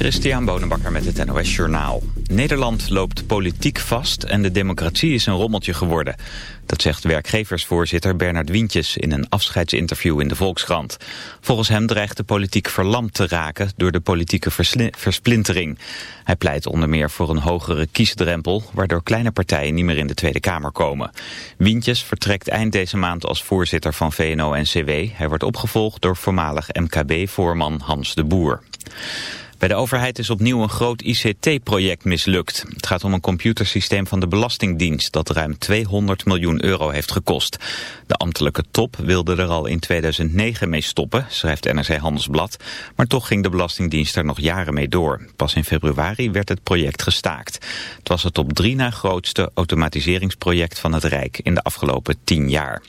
Christian Bonenbakker met het NOS Journaal. Nederland loopt politiek vast en de democratie is een rommeltje geworden. Dat zegt werkgeversvoorzitter Bernard Wientjes in een afscheidsinterview in de Volkskrant. Volgens hem dreigt de politiek verlamd te raken door de politieke versplintering. Hij pleit onder meer voor een hogere kiesdrempel, waardoor kleine partijen niet meer in de Tweede Kamer komen. Wientjes vertrekt eind deze maand als voorzitter van VNO-NCW. Hij wordt opgevolgd door voormalig MKB-voorman Hans de Boer. Bij de overheid is opnieuw een groot ICT-project mislukt. Het gaat om een computersysteem van de Belastingdienst dat ruim 200 miljoen euro heeft gekost. De ambtelijke top wilde er al in 2009 mee stoppen, schrijft NRC Handelsblad. Maar toch ging de Belastingdienst er nog jaren mee door. Pas in februari werd het project gestaakt. Het was het op drie na grootste automatiseringsproject van het Rijk in de afgelopen tien jaar.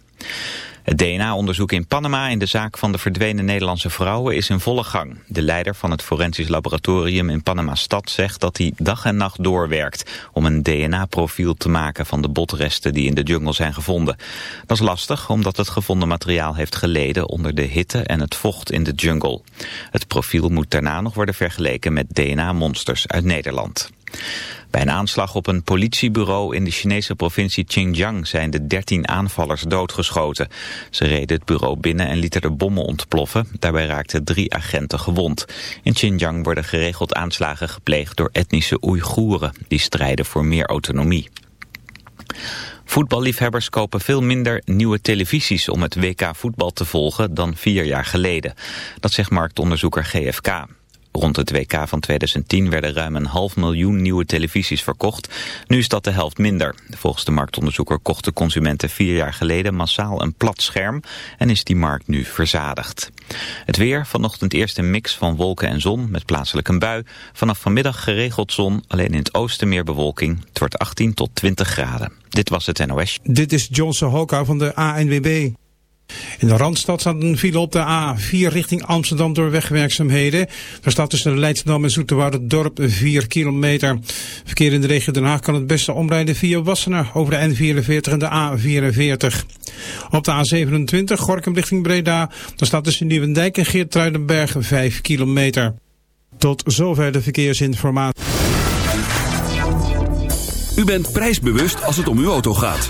Het DNA-onderzoek in Panama in de zaak van de verdwenen Nederlandse vrouwen is in volle gang. De leider van het forensisch laboratorium in Panama-stad zegt dat hij dag en nacht doorwerkt om een DNA-profiel te maken van de botresten die in de jungle zijn gevonden. Dat is lastig omdat het gevonden materiaal heeft geleden onder de hitte en het vocht in de jungle. Het profiel moet daarna nog worden vergeleken met DNA-monsters uit Nederland. Bij een aanslag op een politiebureau in de Chinese provincie Xinjiang zijn de 13 aanvallers doodgeschoten. Ze reden het bureau binnen en lieten er bommen ontploffen. Daarbij raakten drie agenten gewond. In Xinjiang worden geregeld aanslagen gepleegd door etnische Oeigoeren. Die strijden voor meer autonomie. Voetballiefhebbers kopen veel minder nieuwe televisies om het WK voetbal te volgen dan vier jaar geleden. Dat zegt marktonderzoeker GFK. Rond het WK van 2010 werden ruim een half miljoen nieuwe televisies verkocht. Nu is dat de helft minder. Volgens de marktonderzoeker kochten consumenten vier jaar geleden massaal een plat scherm en is die markt nu verzadigd. Het weer, vanochtend eerst een mix van wolken en zon met plaatselijk een bui. Vanaf vanmiddag geregeld zon, alleen in het oosten meer bewolking. Het wordt 18 tot 20 graden. Dit was het NOS. Dit is Johnson Hoka van de ANWB. In de Randstad staat een file op de A4 richting Amsterdam door wegwerkzaamheden. Daar staat tussen Leidschendam en Dorp 4 kilometer. Verkeer in de regio Den Haag kan het beste omrijden via Wassenaar over de N44 en de A44. Op de A27 Gorkum richting Breda. Daar staat tussen Nieuwendijk en Geertruidenberg 5 kilometer. Tot zover de verkeersinformatie. U bent prijsbewust als het om uw auto gaat.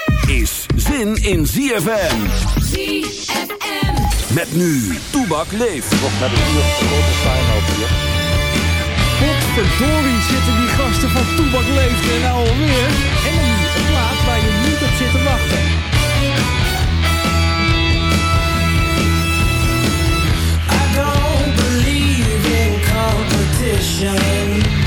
is zin in ZFM. ZFM. Met nu, Toebak leeft. Nog naar de uur grote fijn over hier. Potverdorie zitten die gasten van Toebak leeft er nou alweer. En dan nu een plaat waar je niet op zit te wachten. I don't believe in competition.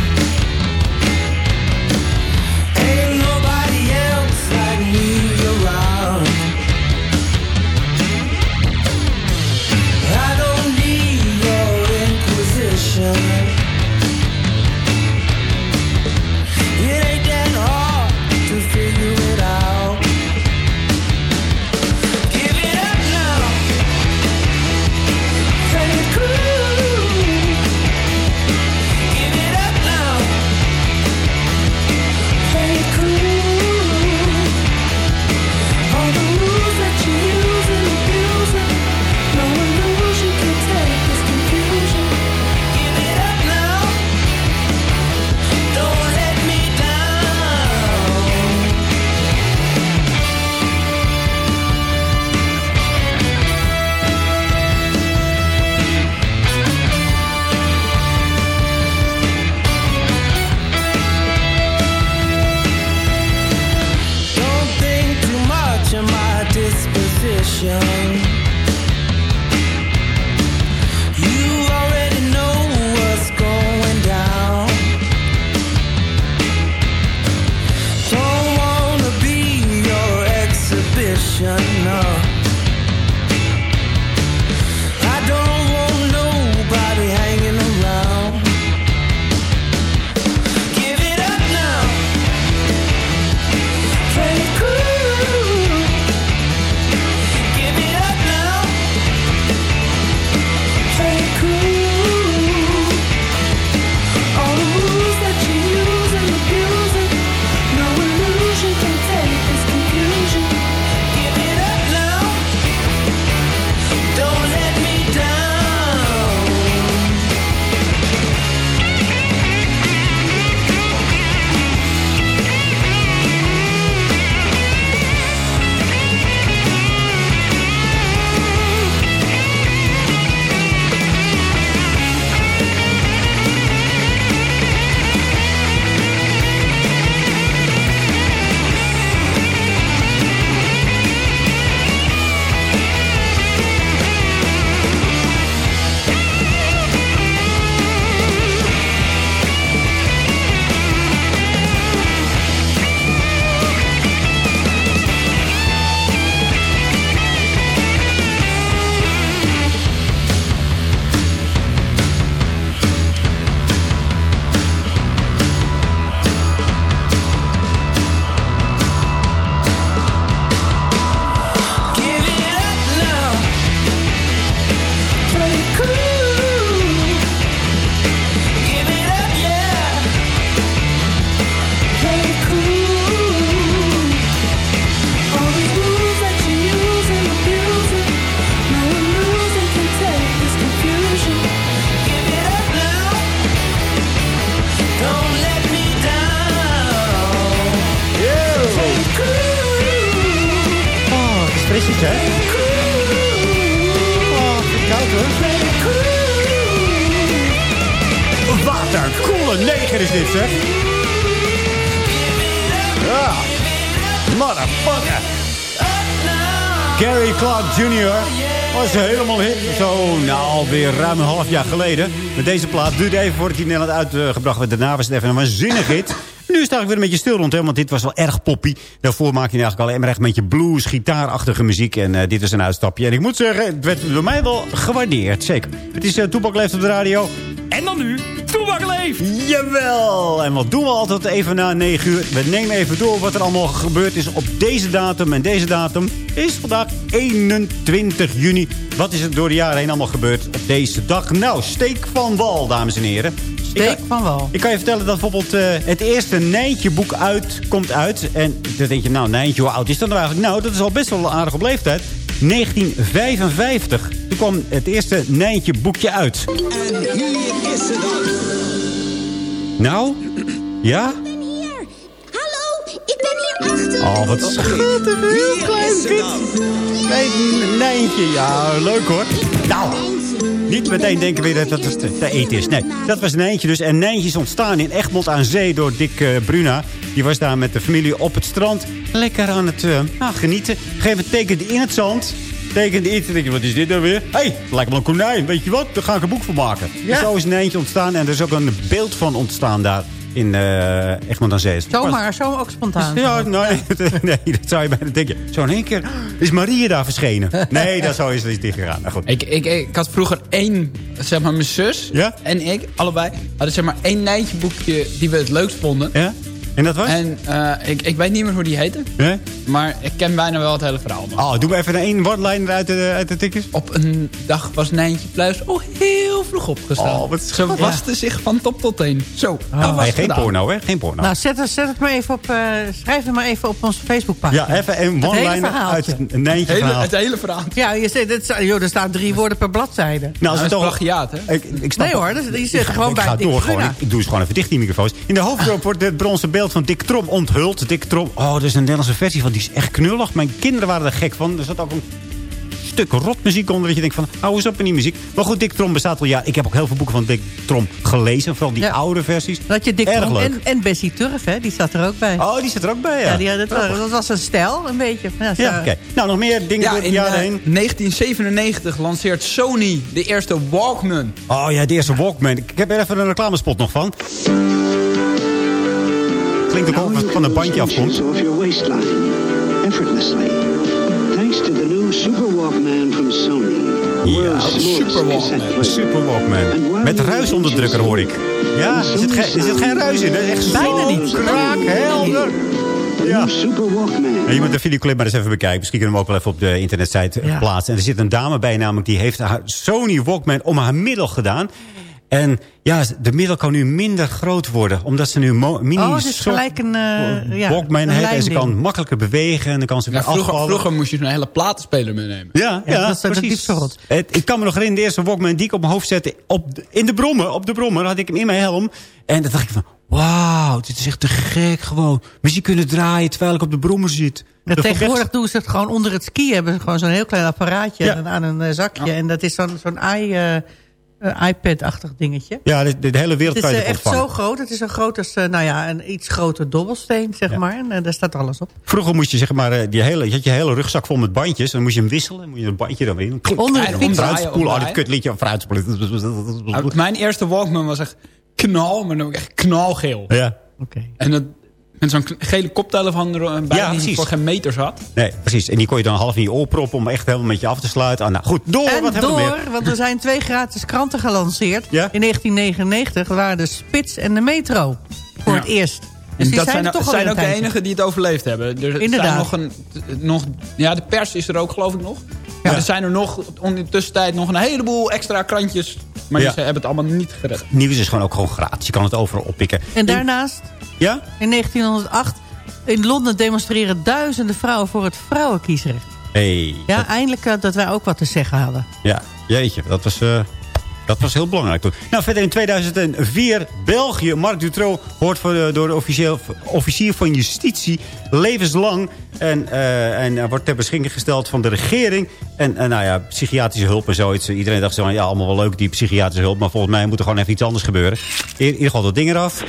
Half jaar geleden. Met deze plaat duurde even voordat hij in Nederland uitgebracht werd. Daarna was het even een waanzinnig hit. Nu sta ik weer een beetje stil rond hem, want dit was wel erg poppy. Daarvoor maak je eigenlijk alleen maar echt een beetje blues, gitaarachtige muziek. En eh, dit was een uitstapje. En ik moet zeggen, het werd door mij wel gewaardeerd, zeker. Het is uh, Toepak Leeft op de radio. En dan nu, Toebak leeft! Jawel! En wat doen we altijd even na 9 uur? We nemen even door wat er allemaal gebeurd is op deze datum. En deze datum is vandaag 21 juni. Wat is er door de jaren heen allemaal gebeurd op deze dag? Nou, steek van wal, dames en heren. Steek van wal. Ik kan je vertellen dat bijvoorbeeld eh, het eerste Nijntje boek uit, komt uit. En dan denk je, nou Nijntje, hoe oud is dat nou eigenlijk? Nou, dat is al best wel aardig op leeftijd. 1955. Toen kwam het eerste Nijntje boekje uit. En hier is ze dan. Nou, ja? Hallo, ik ben hier achter. Oh, wat schattig. Heel klein kind. Klein Nijntje, ja, leuk hoor. Nou, niet meteen denken weer dat het te, te eten is. Nee, dat was Nijntje dus. En Nijntje is ontstaan in Egmond aan Zee door Dick eh, Bruna. Die was daar met de familie op het strand. Lekker aan het eh, nou, genieten. Geef het tekende in het zand. Tekende iets. Dan denk je, wat is dit nou weer? Hé, hey, lijkt wel een konijn. Weet je wat? Daar ga ik een boek van maken. Ja. Zo is Nijntje ontstaan. En er is ook een beeld van ontstaan daar in eh Egmond aan Zee. Zomaar, zo ook spontaan. Ja, nee, nee, dat zou je bijna denken. Zo in één keer is Maria daar verschenen. Nee, dat zo is het niet gegaan. Nou, goed. Ik, ik, ik had vroeger één, zeg maar mijn zus Ja? en ik, allebei, hadden zeg maar één Nijntje boekje die we het leukst vonden. Ja? En dat was? En eh, ik, ik weet niet meer hoe die heette, maar ik ken bijna wel het hele verhaal. nog. Oh, doe maar even één one-liner uit de, uit de tikjes. Op een dag was Nijntje Pluis al heel vroeg opgestaan. Oh, wat Ze waste zich van top tot teen. Zo, dat was Nee, geen porno, hè? Geen porno. Nou, zet, het- zet het maar even op, eh, schrijf het maar even op onze Facebookpagina. ja, even een one-liner uit Nijntje Hele, verhaal. het hele verhaal. Ja, je zegt, het, joh, er staan drie woorden per bladzijde. Nou, Dat als is het toch... plagiaat, hè? Ik, ik snap Nee hoor, dus zit Ik ga- gewoon ik bij ga Dick door gewoon. Ik, ik doe eens gewoon even dicht die microfoons. In de hoofdrol wordt het bronzen beeld van Dick Trom onthuld. Dick Trom, oh, dat is een Nederlandse versie van. Die is echt knullig. Mijn kinderen waren er gek van. Er zat ook een stuk rotmuziek onder. Dat je denkt van, hou eens op met die muziek. Maar goed, Dick Trom bestaat al ja. Ik heb ook heel veel boeken van Dick Trom gelezen. Vooral die Ja. oude versies. Dat je Dick Erg Trom leuk. en, en Bessie Turf, hè, die zat er ook bij. Oh, die zit er ook bij, ja. Ja, die, had- dat, was, dat was een stijl, een beetje. Ja, Ja, oké. Nou, nog meer dingen Ja, door de in jaren eh, heen. 1997 lanceert Sony de eerste Walkman. Oh ja, de eerste Walkman. Ik heb er even een reclamespot nog van. Klinkt ook het van een bandje afkomt. Off your waistline, effortlessly. Thanks to the new Super Walkman from Sony. The Ja, Super Walkman. cassette Een player. super Walkman. Met ruisonderdrukker hoor ik. Ja, er zit, geen, er zit geen ruis in. Dat is echt Bijna niet. kraakhelder. The Ja. new Super Walkman. En je moet de videoclip maar eens even bekijken. Misschien kunnen we hem ook wel even op de internetsite Ja. plaatsen. En er zit een dame bij namelijk. Die heeft haar Sony Walkman om haar middel gedaan. En ja, de middel kan nu minder groot worden. Omdat ze nu mini Oh, soft gelijk een, eh, ja, een. En ze kan makkelijker bewegen. En dan kan ze weer Ja, vroeger, afvallen. vroeger moest je zo'n hele platenspeler meenemen. Ja, ja, dat is- dat precies. rot. Het, ik kan me nog herinneren, de eerste Walkman die ik op mijn hoofd zette... Op, de- in de brommer, op de brommer, had ik hem in mijn helm. En dan dacht ik van, wauw, dit is echt te gek gewoon. Muziek kunnen draaien terwijl ik op de brommer zit. Ja, Dat tegenwoordig echt- doen ze het gewoon onder het ski. Hebben ze gewoon zo'n heel klein apparaatje Ja. aan- aan een zakje. En dat is zo'n zo'n i, eh, eh, iPad-achtig dingetje. Ja, de, de hele wereld Het is kan je eh, het echt zo groot. Het is zo groot als eh, nou ja, een iets groter dobbelsteen, zeg maar. En daar staat alles op. Vroeger moest je zeg maar, die hele, je had je hele rugzak vol met bandjes. Dan moest je hem wisselen. Dan moet je een bandje dan weer in. Onder de en fiets. Oh, dit kutliedje. Nou, Mijn eerste Walkman was echt knal, maar dan ook echt knalgeel. Ja. Oké. En dat, met zo'n gele koptelefoon erbij Ja, die voor geen meter zat. Nee, precies. En die kon je dan half in je oor proppen om echt helemaal met je af te sluiten. Ah, nou, goed, door. En wat hebben we door, meer? want er zijn twee gratis kranten gelanceerd. Ja? In 1999 waren de Spits en de Metro. Voor Ja. het eerst. Dus En dat zijn, zijn, er zijn ook de enigen die het overleefd hebben. Er Inderdaad. Zijn nog een, nog, ja, de pers is er ook geloof ik nog. Ja. Er zijn er nog in de tussentijd nog een heleboel extra krantjes. Maar Ja. die ze hebben het allemaal niet gered. Nieuws is gewoon ook gewoon gratis. Je kan het overal oppikken. En daarnaast, Ja? in 1908... In Londen demonstreren duizenden vrouwen voor het vrouwenkiesrecht. Hey. Ja, eindelijk eh, dat wij ook wat te zeggen hadden. Ja, jeetje, dat was, eh, dat was heel belangrijk toen. Nou, verder in 2004, België. Marc Dutroux wordt voor door de officieel, officier van justitie levenslang. En, eh, en wordt ter beschikking gesteld van de regering. En, en nou ja, psychiatrische hulp en zoiets. Iedereen dacht zo van, ja, allemaal wel leuk die psychiatrische hulp. Maar volgens mij moet er gewoon even iets anders gebeuren. In ieder geval dat ding eraf.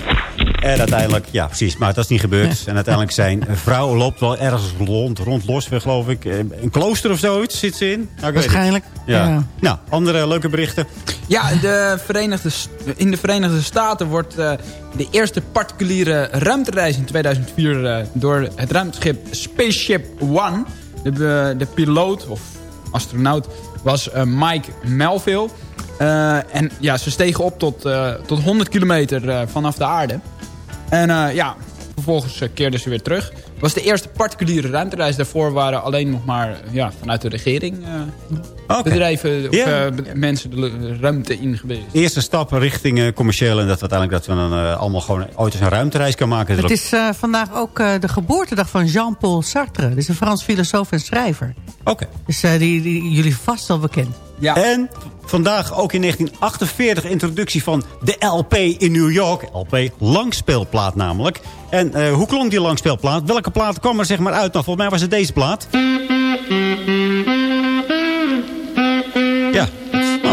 En uiteindelijk, ja precies, maar dat is niet gebeurd. En uiteindelijk zijn vrouw loopt wel ergens rond, rond Losweg geloof ik. Eh, Een klooster of zoiets zit ze in. Nou. Waarschijnlijk. Ja. Ja. Nou, andere leuke berichten. Ja, de Verenigde, in de Verenigde Staten wordt eh, de eerste particuliere ruimtereis in 2004 eh, door het ruimteschip Spaceship One. De, de piloot of astronaut was eh, Mike Melville. Eh, en ja, ze stegen op tot, eh, tot 100 kilometer eh, vanaf de aarde. En eh, ja, vervolgens eh, keerden ze weer terug. Het was de eerste particuliere ruimtereis. Daarvoor waren alleen nog maar ja, vanuit de regering eh, bedrijven of eh, mensen de ruimte in geweest. Eerste stap richting eh, commercieel. En dat we uiteindelijk dat we dan eh, allemaal gewoon ooit eens een ruimtereis kan maken. Het is eh, vandaag ook eh, de geboortedag van Jean-Paul Sartre. Dat is een Frans filosoof en schrijver. Oké. Dus eh, die, die jullie vast wel bekend. En vandaag ook in 1948 introductie van de LP in New York. LP, langspeelplaat namelijk. En eh, hoe klonk die langspeelplaat? Welke plaat kwam er zeg maar uit? Nou, volgens mij was het deze plaat.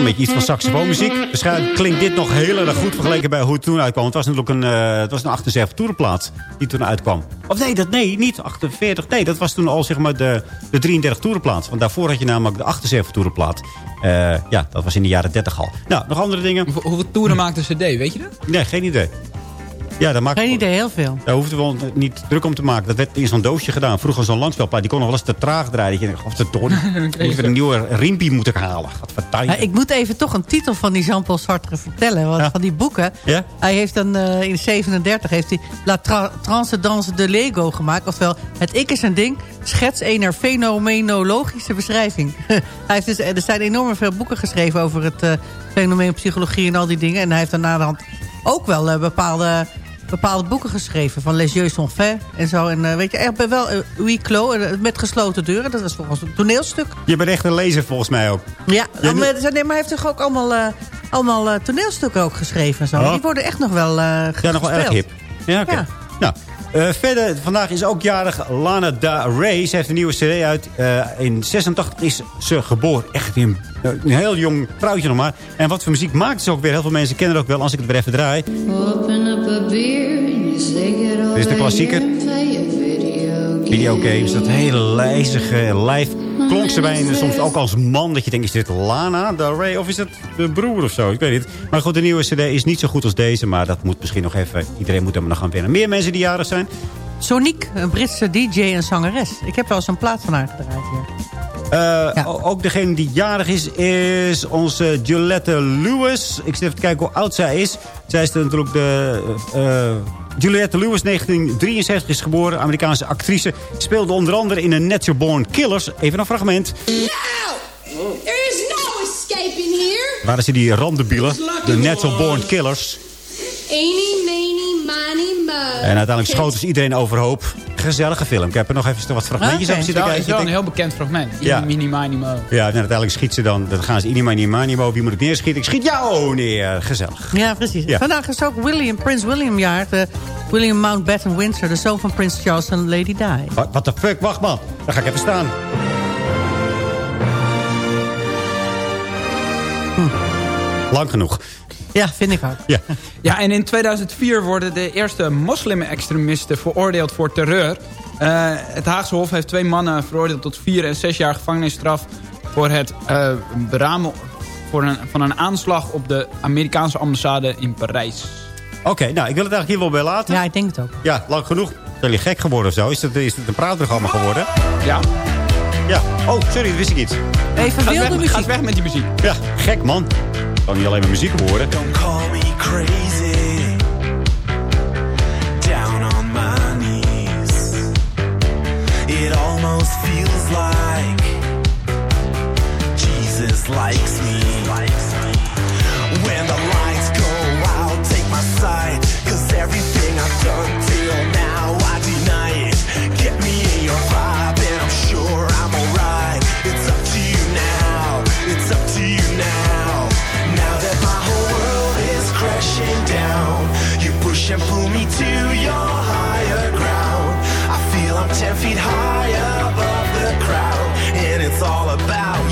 Een beetje iets van saxofoonmuziek. Waarschijnlijk klinkt dit nog heel erg goed vergeleken bij hoe het toen uitkwam. Het was natuurlijk een, eh, het was een 78 toerenplaat die toen uitkwam. Of nee, dat, nee, niet 48. Nee, dat was toen al zeg maar de, de 33 toerenplaat. Want daarvoor had je namelijk de 78 toerenplaat. Eh, ja, dat was in de jaren 30 al. Nou, nog andere dingen? Hoeveel toeren maakte CD, weet je dat? Nee, geen idee. Ja, dat maakt Geen idee, heel veel. daar hoefden we ons niet druk om te maken. Dat werd in zo'n doosje gedaan. Vroeger zo'n langspelplaat. Die kon nog wel eens te traag draaien. Dat je denkt, Of te toren. Moet weer een nieuwe riempie moeten halen. Gadverdamme. Ja, ik moet even toch een titel van die Jean-Paul Sartre vertellen. Want van die boeken. Ja? Hij heeft dan eh, in 37 heeft hij La Tra Transcendance de Lego gemaakt. Oftewel, het ik is een ding. Schets een er fenomenologische beschrijving. hij heeft dus, er zijn enorm veel boeken geschreven over het eh, fenomeen psychologie en al die dingen. En hij heeft dan na de hand ook wel eh, bepaalde, bepaalde boeken geschreven. Van Les Yeux sont faits en zo. En eh, weet je, echt wel uh, huis clos, eh, met gesloten deuren. Dat was volgens een toneelstuk. Je bent echt een lezer volgens mij ook. Ja, Ja, maar, nee, maar hij heeft toch ook allemaal, eh, allemaal eh, toneelstukken ook geschreven en zo. Oh. Die worden echt nog wel eh Ja, nog wel erg hip. Ja, oké. Ja. Nou, eh, verder, vandaag is ook jarig Lana Del Rey. Ze heeft een nieuwe cd uit. Eh, in 86 is ze geboren. Echt een, een heel jong vrouwtje nog maar. En wat voor muziek maakt ze ook weer? Heel veel mensen kennen het ook wel als ik het weer even draai. Dit is de klassieker. Videogames, dat hele lijzige live klonk ze bijna soms ook als man. Dat je denkt, is dit Lana Del Rey of is het de broer of zo? Ik weet niet. Maar goed, de nieuwe cd is niet zo goed als deze. Maar dat moet misschien nog even... Iedereen moet hem nog gaan winnen. Meer mensen die jarig zijn? Sonique, een Britse DJ en zangeres. Ik heb wel eens een plaat van haar gedraaid hier. Eh, Ook degene die jarig is, is onze Juliette Lewis. Ik zit even te kijken hoe oud zij is. Zij is natuurlijk de... eh, Juliette Lewis, 1973 is geboren. Amerikaanse actrice. Speelde onder andere in een Natural Born Killers. Even een fragment. There is no escaping here. Waren ze die randenbielen? De Natural Born Killers. Eeny, meeny, miny, mo. En uiteindelijk schoten ze iedereen overhoop. Gezellige film. Ik heb er nog even wat fragmentjes Oké. over zitten Ja, kijken. is wel een heel bekend fragment. Ja. Ja. Mini, mini, mo. Ja, en uiteindelijk schiet ze dan. Dan gaan ze Inima, Inima, Inima. Wie moet ik neerschieten? Ik schiet jou neer. Gezellig. Ja, precies. Ja. Vandaag is ook William, Prins William jaar. De William Mountbatten Windsor, de zoon van Prins Charles en Lady Di. Wat what the fuck? Wacht man. Dan ga ik even staan. Lang genoeg. Ja, vind ik ook. Ja. Ja, en in 2004 worden de eerste moslim-extremisten veroordeeld voor terreur. Eh, het Haagse Hof heeft twee mannen veroordeeld tot vier en zes jaar gevangenisstraf... voor het eh, beramen voor een, van een aanslag op de Amerikaanse ambassade in Parijs. Oké, nou, ik wil het eigenlijk hier wel bij laten. Ja, ik denk het ook. Ja, lang genoeg. Zijn jullie gek geworden of zo? Is het, is het een praatprogramma geworden? Ja. Ja. Oh, sorry, dat wist ik niet. Even wilde weg, muziek. gaat weg met die muziek. Ja, gek man. Kan niet alleen maar muziek horen. Call me crazy. Down on my knees. It almost feels like Jesus likes me. When the lights go out, take my side. Cause everything I've done you pull me to your higher ground. I feel I'm ten feet high above the crowd, and it's all about you,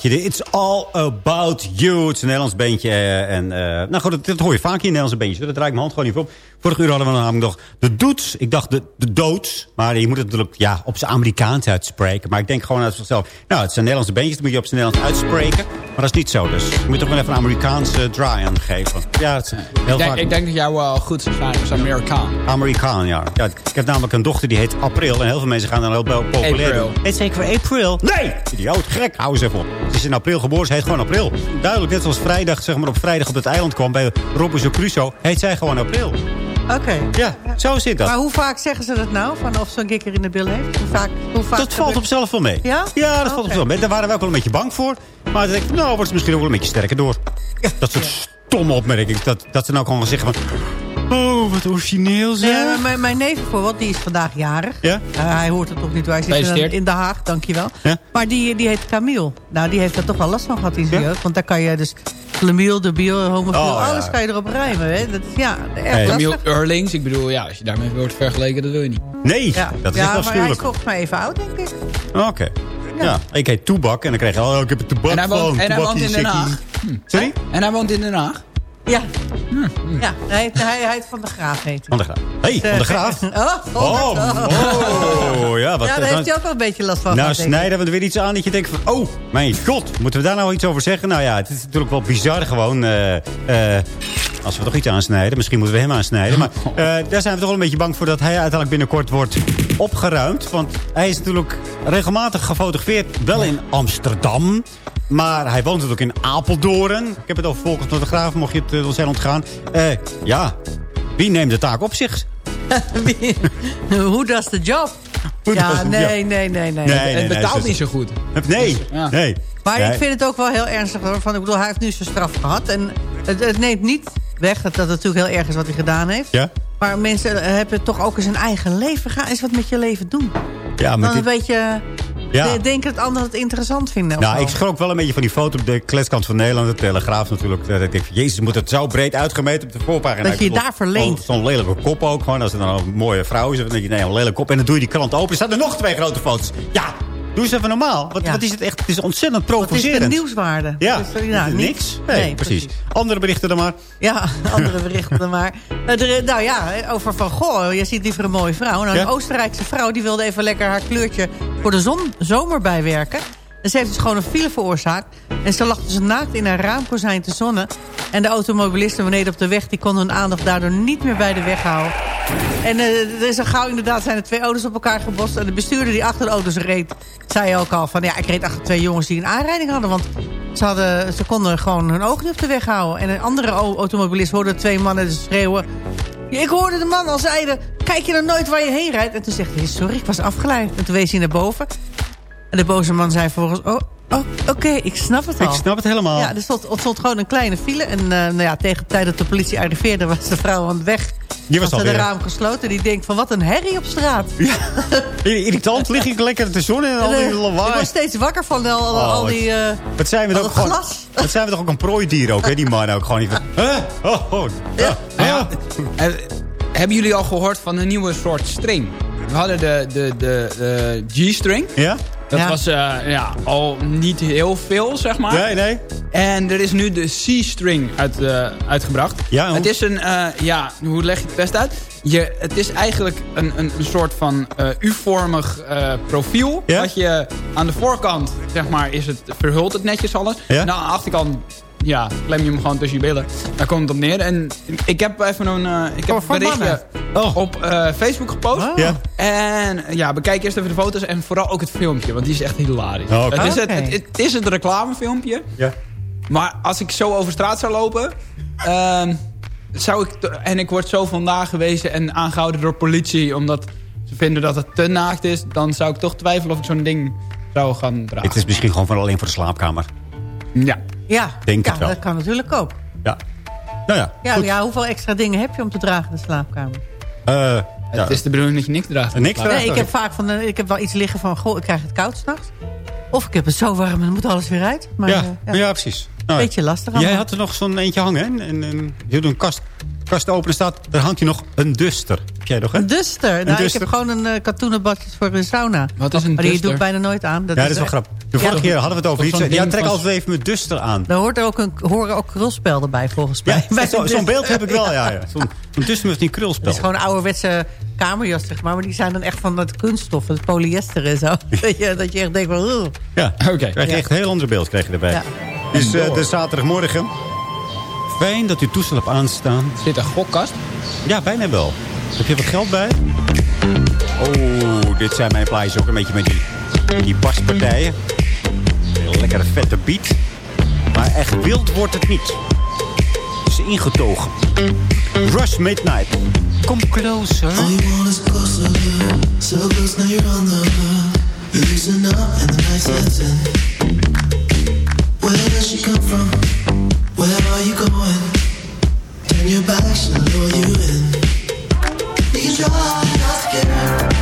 plaatje. dit. It's all about you. Het is een Nederlands beentje. eh, En, eh, nou goed, dat, dat hoor je vaak in Nederlandse beentjes. Dat draai ik mijn hand gewoon niet op. Vorig uur hadden we namelijk nog de Doods. Ik dacht de, de Doods. Maar je moet het natuurlijk ja, op zijn Amerikaans uitspreken. Maar ik denk gewoon uit zichzelf. Nou, het zijn Nederlandse beentjes. Dat moet je op zijn Nederlands uitspreken. Maar dat is niet zo. Dus je moet toch wel even een Amerikaanse draai aan geven. Ja, het is heel Ik denk, vaak... ik denk dat jou wel goed zou zijn als Amerikaan. Amerikaan, ja. ja. Ik heb namelijk een dochter die heet April. En heel veel mensen gaan dan heel populair April. doen. Zeker voor April? Nee! Idioot, gek. Hou eens even op. Ze is in april geboren, ze heet gewoon April. Duidelijk, net zoals vrijdag, zeg maar op vrijdag op het eiland kwam bij Robinson Crusoe, heet zij gewoon April. Oké. Ja, zo zit dat. Maar hoe vaak zeggen ze dat nou? Van of zo'n kikker in de bil heeft? Hoe vaak, hoe vaak dat valt op zichzelf wel mee. Ja? Ja, dat valt op zichzelf mee. Daar waren we ook wel een beetje bang voor. Maar dan denk ik, nou, wordt ze misschien ook wel een beetje sterker door. Dat soort stomme opmerkingen. Dat, dat ze nou gewoon zeggen van... Oh, wat origineel zeg. Nee, mijn, mijn neef bijvoorbeeld, die is vandaag jarig. Ja? Eh, hij hoort het toch niet, waar hij zit in, in Den Haag, dankjewel. Ja? Maar die, die heet Camille. Nou, die heeft er toch wel last van gehad in zijn Ja? jeugd. Want daar kan je dus Flamiel, debiel, homofiel, Oh, ja. alles kan je erop rijmen. Hè? Dat is ja, erg. Camille Eurlings, ik bedoel, ja, als je daarmee wordt vergeleken, dat wil je niet. Nee, Ja, dat is ja echt maar hij is volgens mij even oud, denk ik. Oké. Ja. ik heet Toebak en dan krijg je... Oh, ik heb een toebak En hij woont, en hij woont in Den Haag. Sorry? En hij woont in Den Haag. Ja, ja hij, heet- hij, hij heet Van de Graaf. Heet Van de Graaf. hey, Van de Graaf. Oh, Oh, oh, ja, wat ja, daar heeft hij ook wel een beetje last van Nou, snijden we er weer iets aan dat je denkt van... Oh, mijn god, moeten we daar nou iets over zeggen? Nou ja, het is natuurlijk wel bizar gewoon. eh, als we toch iets aansnijden. Misschien moeten we hem aansnijden. Maar eh, daar zijn we toch wel een beetje bang voor... dat hij uiteindelijk binnenkort wordt opgeruimd. Want hij is natuurlijk regelmatig gefotografeerd. Wel in Amsterdam. Maar hij woont natuurlijk in Apeldoorn. Ik heb het over volgens fotograaf, mocht je het uh, wel zijn ontgaan. Eh, ja, wie neemt de taak op zich? Wie- Hoe does the job? Hoe ja, nee, job? nee, nee, nee, Nee, nee, het nee, betaalt dus- niet zo goed. Nee, Ja. nee. Maar Nee. ik vind het ook wel heel ernstig hoor. Van, ik bedoel, hij heeft nu zijn straf gehad. En het, het neemt niet weg dat dat natuurlijk heel erg is wat hij gedaan heeft. Ja? Maar mensen hebben toch ook eens een eigen leven. Ga eens wat met je leven doen. Ja, maar Dan een dit- beetje Ja. de- denken dat anderen het interessant vinden. Nou, ik schrok wel een beetje van die foto op de kletskant van Nederland. De Telegraaf natuurlijk. Dat ik denk jezus, moet het zo breed uitgemeten op de voorpagina. Dat je je daar verleent. Zo'n zo'n lelijke kop ook gewoon. Als het dan een mooie vrouw is, dan denk je, nee, een lelijke kop. En dan doe je die krant open. Er staan er nog twee grote foto's. Ja, doe eens even normaal. Wat, Ja. wat is het echt? Het is ontzettend Wat is de provocerend. nieuwswaarde? Ja, is, ja, niks. Nee, precies. Andere berichten dan maar. Ja, andere berichten dan maar. Er- nou ja, over van, goh, je ziet liever een mooie vrouw. Nou, Ja? een Oostenrijkse vrouw die wilde even lekker haar kleurtje voor de zon, zomer bijwerken. En ze heeft dus gewoon een file veroorzaakt. En ze lag dus naakt in haar raamkozijn te zonnen. En de automobilisten beneden op de weg... die konden hun aandacht daardoor niet meer bij de weg houden. En eh, er is een gauw inderdaad zijn er twee auto's op elkaar gebost. En de bestuurder die achter de auto's reed... zei ook al van, ja, ik reed achter twee jongens die een aanrijding hadden. Want ze, hadden, ze konden gewoon hun ogen op de weg houden. En een andere au- automobilist hoorde twee mannen dus schreeuwen... Ik hoorde de man al zeiden, kijk je dan nooit waar je heen rijdt? En toen zegt hij, sorry, ik was afgeleid. En toen wees hij naar boven. En de boze man zei volgens, oh, oh oké, ik snap het al. Ik snap het helemaal. Ja, er stond, er stond gewoon een kleine file. En eh, nou ja, tegen de tijd dat de politie arriveerde... was de vrouw aan de weg. Die was ze de alweer- raam gesloten. Die denkt van, wat een herrie op straat. Irritant, lig ik lekker te zon en al die eh, lawaai. ik was steeds wakker van al, al, Oh, al die... eh, Wat zijn we al toch gewoon... glas. Wat zijn we toch ook een prooidier ook, hè? Die man ook gewoon niet van... Huh? Oh, oh, ja. Nou ja, eh, hebben jullie al gehoord van een nieuwe soort string? We hadden de, de, de, de G-string. Ja? Dat Ja. was eh, ja, al niet heel veel, zeg maar. Nee, nee. En er is nu de C-string uit, eh, uitgebracht. Ja, hoe- het is een, eh, ja, hoe leg je het best uit? Je, het is eigenlijk een, een, een soort van eh, U-vormig eh, profiel. Ja? Wat je aan de voorkant, zeg maar, is het, verhult het netjes alles. Ja? En aan de achterkant, ja, klem je hem gewoon tussen je billen. Daar komt het op neer. En ik heb even een, eh, ik heb voor berichtje Oh. op eh, Facebook gepost. Oh. Ja. En ja, bekijk eerst even de foto's en vooral ook het filmpje. Want die is echt hilarisch. Oh, oké. het, is het, het, het is het reclamefilmpje. Ja. Maar als ik zo over straat zou lopen... ehm, zou ik, en ik word zo vandaag gewezen en aangehouden door politie... omdat ze vinden dat het te naakt is... dan zou ik toch twijfelen of ik zo'n ding zou gaan dragen. Het is misschien gewoon van alleen voor de slaapkamer. Ja. Ja, Denk ja het wel. dat kan natuurlijk ook. Ja. Nou ja, Ja, goed. ja, hoeveel extra dingen heb je om te dragen in de slaapkamer? Eh, ja. Het is de bedoeling dat je niks draagt. Niks draagt? Nee, ik heb vaak van, de, ik heb wel iets liggen van, goh, ik krijg het koud s'nachts. Of ik heb het zo warm en dan moet alles weer uit. Maar, ja, eh, ja. precies. Nou, Beetje lastig Jij allemaal. had er nog zo'n eentje hangen. hè? En, en, je doet een kast, kast open en staat, daar hangt hier nog een duster. Heb jij nog, hè? Een duster. Nou, ik heb gewoon een uh, katoenen badje voor de sauna. Wat is een maar die duster? doe ik bijna nooit aan. ja, dat is wel echt- grappig. De Ja, vorige keer hadden we het over iets. Ja, trek van- altijd even mijn duster aan. Daar hoort er ook een, horen ook krulspelden bij, volgens mij. Ja, zo- een zo'n beeld heb ik wel, ja. ja. Zo'n zo'n duster met die krulspel. Het is gewoon een ouderwetse kamerjas, zeg maar. Maar die zijn dan echt van het kunststof, het polyester en zo. dat, je, dat je echt denkt van... oeh. Ja, Oké. krijg je Ja. echt een heel ander beeld krijg je erbij. Ja. Dus eh, de zaterdagmorgen. Fijn dat u toestel hebt aanstaan. Zit een gokkast? Ja, bijna wel. Heb je wat geld bij? Oh, dit zijn mijn plaatjes ook een beetje met die, met die baspartijen. Een lekkere vette beat. Maar echt wild wordt het niet. Het is ingetogen. Rush Midnight. Come closer. All you want is closer, so close now you're on the hook. You're loosen up and the night sets in. Where does she come from? Where are you going? Turn your back, she'll lure you in. You can try not to care,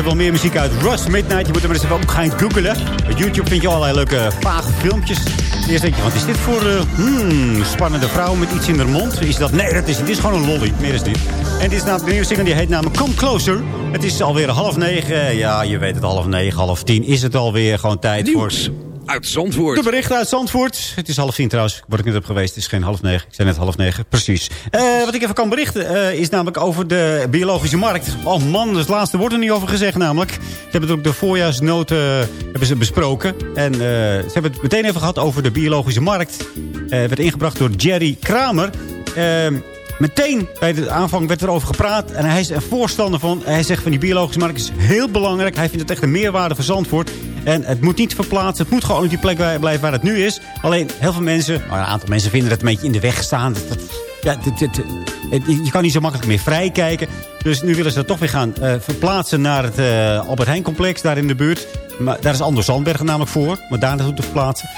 hebben wel meer muziek uit Rust Midnight. Je moet er maar eens even op gaan googelen. Op YouTube vind je allerlei leuke vage filmpjes. Eerst denk je, wat is dit voor hmm, spannende vrouw met iets in haar mond? Is dat? Nee, dat is niet. Dit is gewoon een lolly. Meer is het niet. En dit is namelijk de nieuwe single die heet namelijk Come Closer. Het is alweer half negen. Ja, je weet het, half negen, half tien is het alweer. Gewoon tijd Nieuws voor... uit Zandvoort. De berichten uit Zandvoort. Het is half tien trouwens, waar ik net op geweest. Het is geen half negen. Ik zei net half negen, precies. Eh, wat ik even kan berichten eh, is namelijk over de biologische markt. Oh man, dus het laatste wordt er niet over gezegd namelijk. Ze hebben ook de voorjaarsnoten hebben ze besproken. En eh, ze hebben het meteen even gehad over de biologische markt. Eh werd ingebracht door Jerry Kramer. Ehm, Meteen bij de aanvang werd erover gepraat. En hij is er voorstander van. Hij zegt van die biologische markt is heel belangrijk. Hij vindt het echt een meerwaarde voor Zandvoort. En het moet niet verplaatsen. Het moet gewoon op die plek blijven waar het nu is. Alleen heel veel mensen, nou, een aantal mensen vinden het een beetje in de weg staan. Dat, ja, je kan niet zo makkelijk meer vrij kijken. Dus nu willen ze dat toch weer gaan eh, verplaatsen naar het eh, Albert Heijn complex daar in de buurt. Maar daar is Anders Zandbergen namelijk voor. Maar daar naartoe te verplaatsen.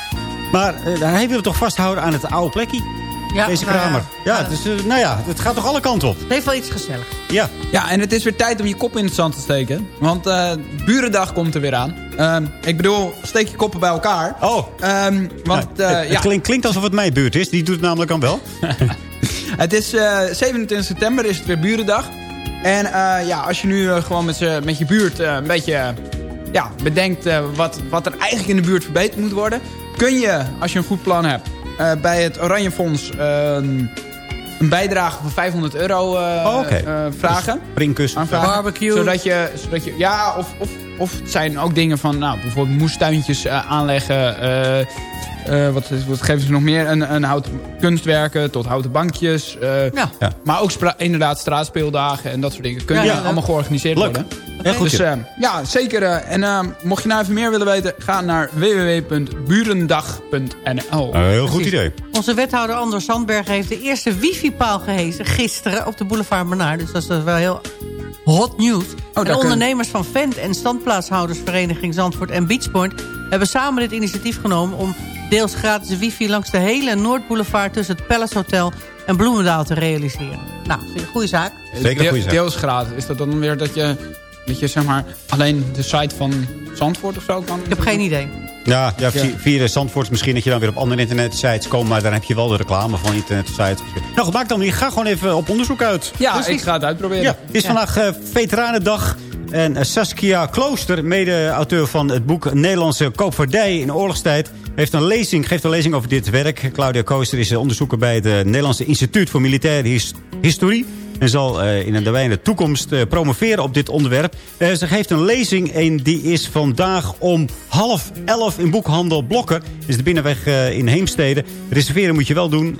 Maar eh, hij wil toch vasthouden aan het oude plekje. Ja, Deze nou ja. Kramer. Ja, dus, nou ja, het gaat toch alle kanten op. Het heeft wel iets gezelligs. Ja. Ja, en het is weer tijd om je kop in het zand te steken. Want eh Burendag komt er weer aan. Ehm, ik bedoel, steek je koppen bij elkaar. Oh. Ehm, want Ja, eh, het ja, klinkt, klinkt alsof het mijn buurt is. Die doet het namelijk dan wel. het is eh 27 september, is het weer Burendag. En eh, ja, als je nu gewoon met, met je buurt eh, een beetje ja, bedenkt wat, wat er eigenlijk in de buurt verbeterd moet worden... kun je, als je een goed plan hebt, eh, bij het Oranje Fonds ehm, een bijdrage van 500 euro eh, Oh, oké. eh, vragen. Springkussen. aanvragen. Barbecue. Zodat je, zodat je ja, of, of, of het zijn ook dingen van, nou, bijvoorbeeld moestuintjes eh, aanleggen. eh, eh, wat, wat geven ze nog meer? Een, een houten kunstwerken tot houten bankjes. eh, Ja. Ja. Maar ook spra- inderdaad straatspeeldagen en dat soort dingen. Kunnen Ja, ja, ja. allemaal georganiseerd Leuk. worden. Heel goed. Dus ja. eh, ja, zeker. eh, en eh, mocht je nou even meer willen weten, ga naar www.burendag.nl. Eh, heel goed idee. Onze wethouder Anders Zandberg heeft de eerste wifi-paal gehezen gisteren op de boulevard Bernard. Dus dat is wel heel hot nieuws. daar en kun- ondernemers van Vent en Standplaatshoudersvereniging Zandvoort en Beachpoint... hebben samen dit initiatief genomen om deels gratis wifi langs de hele Noordboulevard... tussen het Palace Hotel en Bloemendaal te realiseren. Nou, vind ik een goede zaak. Zeker een goede zaak. Deels gratis. Is dat dan weer dat je, dat je zeg maar, alleen de site van Zandvoort of zo kan? Ik heb geen idee. Ja, ja, via, de Zandvoort misschien dat je dan weer op andere internetsites komt. Maar dan heb je wel de reclame van internetsites. Nou, maak dan niet. Ga gewoon even op onderzoek uit. Ja, Precies. ik ga het uitproberen. Ja, het is vandaag eh, Veteranendag. En eh, Saskia Klooster, mede-auteur van het boek Nederlandse koopvaardij in oorlogstijd... Heeft een lezing, geeft een lezing over dit werk. Claudia Kooster is onderzoeker bij het eh, Nederlandse Instituut voor Militaire His- Historie. En zal eh, in de nabije toekomst eh, promoveren op dit onderwerp. Eh, ze geeft een lezing en die is vandaag om half elf in boekhandel Blokker. Is de binnenweg in Heemstede. Reserveren moet je wel doen.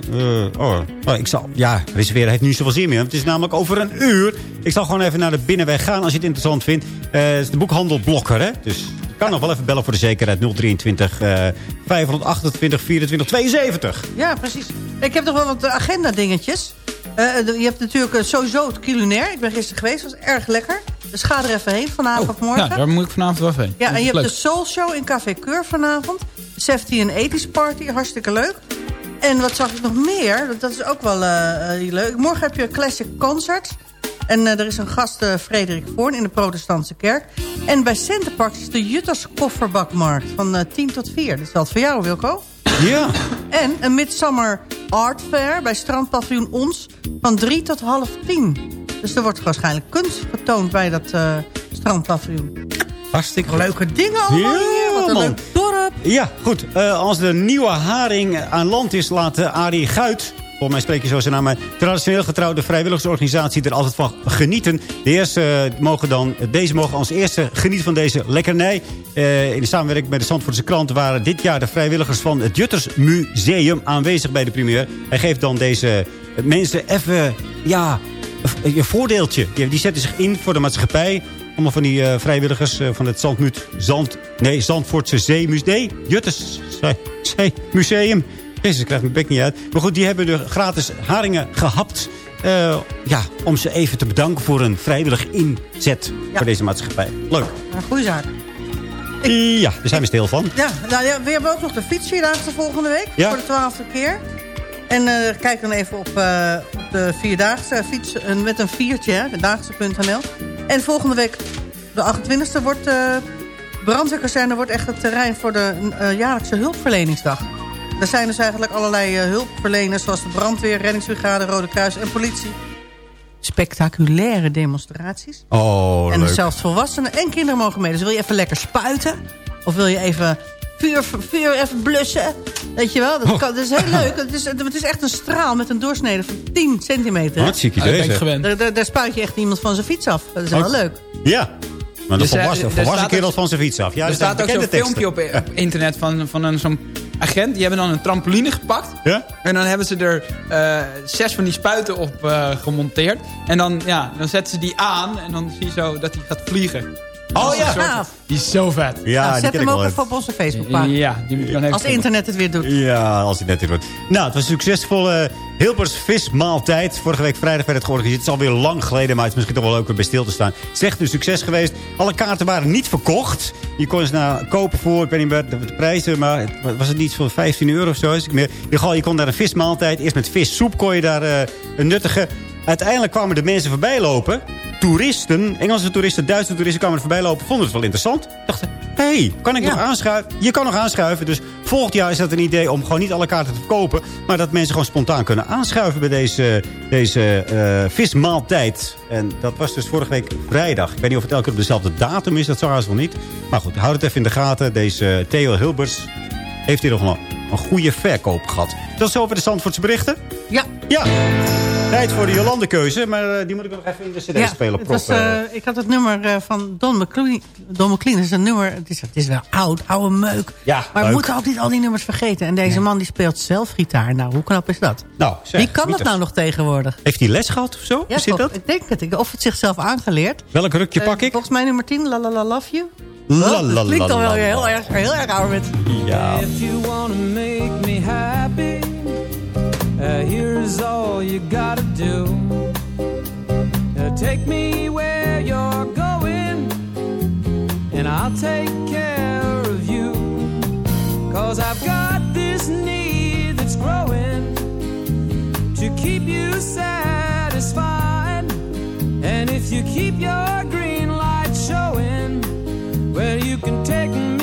Oh, oh, ik zal, ja, reserveren heeft nu zoveel zin meer. Het is namelijk over een uur. Ik zal gewoon even naar de binnenweg gaan als je het interessant vindt. Het is de boekhandel Blokker, hè? Dus kan nog wel even bellen voor de zekerheid. 023 eh 528 24 72. Ja, precies. Ik heb nog wel wat agenda dingetjes. Eh, de- je hebt natuurlijk eh, sowieso het culinair. Ik ben gisteren geweest, was erg lekker. Dus ga er even heen vanavond of morgen. Oh, Ja, daar moet ik vanavond wel heen. Ja, en je hebt de Soul Show in Café Keur vanavond. 70 en 80s Party, hartstikke leuk. En wat zag ik nog meer? Dat- is ook wel eh, eh, leuk. Morgen heb je een Classic Concert. En eh, er is een gast, eh, Frederik Voorn, in de protestantse kerk. En bij Centerparks is de Juttas Kofferbakmarkt van eh 10 tot 4. Dat is wel voor jou, Wilco. Ja. En een Midsummer Art Fair bij strandpaviljoen Ons van 3 tot half 10. Dus er wordt waarschijnlijk kunst getoond bij dat eh strandpaviljoen. Hartstikke Leuke dingen allemaal hier. Wat een man. leuk dorp. Ja, goed. Eh, als de nieuwe haring aan land is, laat uh, Arie Guit... Volgens mij spreek je zo zijn naam uit. Traditioneel getrouwde vrijwilligersorganisatie er altijd van genieten. De eerste eh, mogen dan, deze mogen als eerste genieten van deze lekkernij. Eh, in samenwerking met de Zandvoortse krant waren dit jaar de vrijwilligers van het Jutters Museum aanwezig bij de primeur. Hij geeft dan deze mensen even, ja, een voordeeltje. Die, zetten zich in voor de maatschappij. Allemaal van die eh, vrijwilligers eh, van het Zandmuut, Zand, nee, Zandvoortse Zeemuseum. Jutters Zee-. Jezus, ik krijg mijn bek niet uit. Maar goed, die hebben er gratis haringen gehapt. eh, ja, om ze even te bedanken voor een vrijwillig inzet voor deze maatschappij. Leuk. Een goede zaak. Ja, daar zijn we stil van. Ja, nou ja, we hebben ook nog de fietsvierdaagse volgende week. Ja. Voor de twaalfde keer. En eh, kijk dan even op, eh, op de vierdaagse fiets met een viertje, hè, de daagse.nl. En volgende week, de 28e, wordt de brandweerkazerne wordt echt het terrein voor de jaarlijkse hulpverleningsdag. Er zijn dus eigenlijk allerlei eh, hulpverleners, zoals de brandweer, reddingsbrigade, Rode Kruis en politie. Spectaculaire demonstraties. Oh, En leuk. zelfs volwassenen en kinderen mogen mee. Dus wil je even lekker spuiten? Of wil je even vuur, vuur even blussen. Weet je wel, Oh. dat, kan, dat is heel leuk. Het is, het is echt een straal met een doorsnede van 10 centimeter. hè. Hartstikke idee, ben ik zeg. gewend. Daar, daar, daar spuit je echt iemand van zijn fiets af. Dat is wel Oh. leuk. Ja. Maar de Dus, eh, volwassen, volwassen kerel van zijn fiets af. Ja, er staat ook zo'n filmpje op, teksten. op internet van, van een, zo'n agent. Die hebben dan een trampoline gepakt. Ja? En dan hebben ze er eh, zes van die spuiten op eh, gemonteerd. En dan, ja, dan zetten ze die aan. En dan zie je zo dat hij gaat vliegen. Oh ja. Gaaf. Die is zo vet. Ja, Nou, zet hem ik ook wel even op onze Facebookpagina. Ja, die moet ik dan even Als internet het weer doet. Ja, als hij net hier wordt. Nou, het was een succesvolle Hilbers vismaaltijd. Vorige week vrijdag werd het georganiseerd. Het is alweer lang geleden, maar het is misschien toch wel leuk om bij stil te staan. Het is echt een succes geweest. Alle kaarten waren niet verkocht. Je kon ze nou kopen voor, ik weet niet meer de, de prijzen, maar het, was het niet voor 15 euro of zo? Is het meer. In ieder geval, je kon daar een vismaaltijd. Eerst met vissoep kon je daar eh, een nuttige. Uiteindelijk kwamen de mensen voorbij lopen. Toeristen, Engelse toeristen, Duitse toeristen kwamen er voorbij lopen. Vonden het wel interessant. Dachten, hé, hey, kan ik nog aanschuiven? Je kan nog aanschuiven. Dus volgend jaar is dat een idee om gewoon niet alle kaarten te verkopen. Maar dat mensen gewoon spontaan kunnen aanschuiven bij deze, deze eh, vismaaltijd. En dat was dus vorige week vrijdag. Ik weet niet of het elke keer op dezelfde datum is. Dat zou haast wel niet. Maar goed, houd het even in de gaten. Deze Theo Hilbers heeft hier nog een, een goede verkoop gehad. Tot zover de Zandvoortse berichten. Ja. Ja. Tijd voor de Jolande-keuze. Maar eh, die moet ik nog even in de cd Ja, was, eh. ik had het nummer eh, van Don McLean. Don McLean is een nummer, het is, het is wel oud, oude meuk. Ja, maar we moeten ook niet al die nummers vergeten. En deze man die speelt zelf gitaar. Nou, hoe knap is dat? Nou, zeg, Wie kan dat nou nog tegenwoordig? Heeft hij les gehad of zo? Ja, zit dat? Ik denk het. Of het zichzelf aangeleerd. Welk rukje pak ik? Volgens mij nummer 10, La La La Love You. La, Oh, la, dat klinkt la, al wel la, heel la. erg, heel erg ouderwets. Ja. If you wanna make me happy, uh, here's all you gotta do. Uh, take me where you're going, and I'll take care of you. Cause I've got this need that's growing to keep you satisfied. And if you keep your green light showing, well, you can take me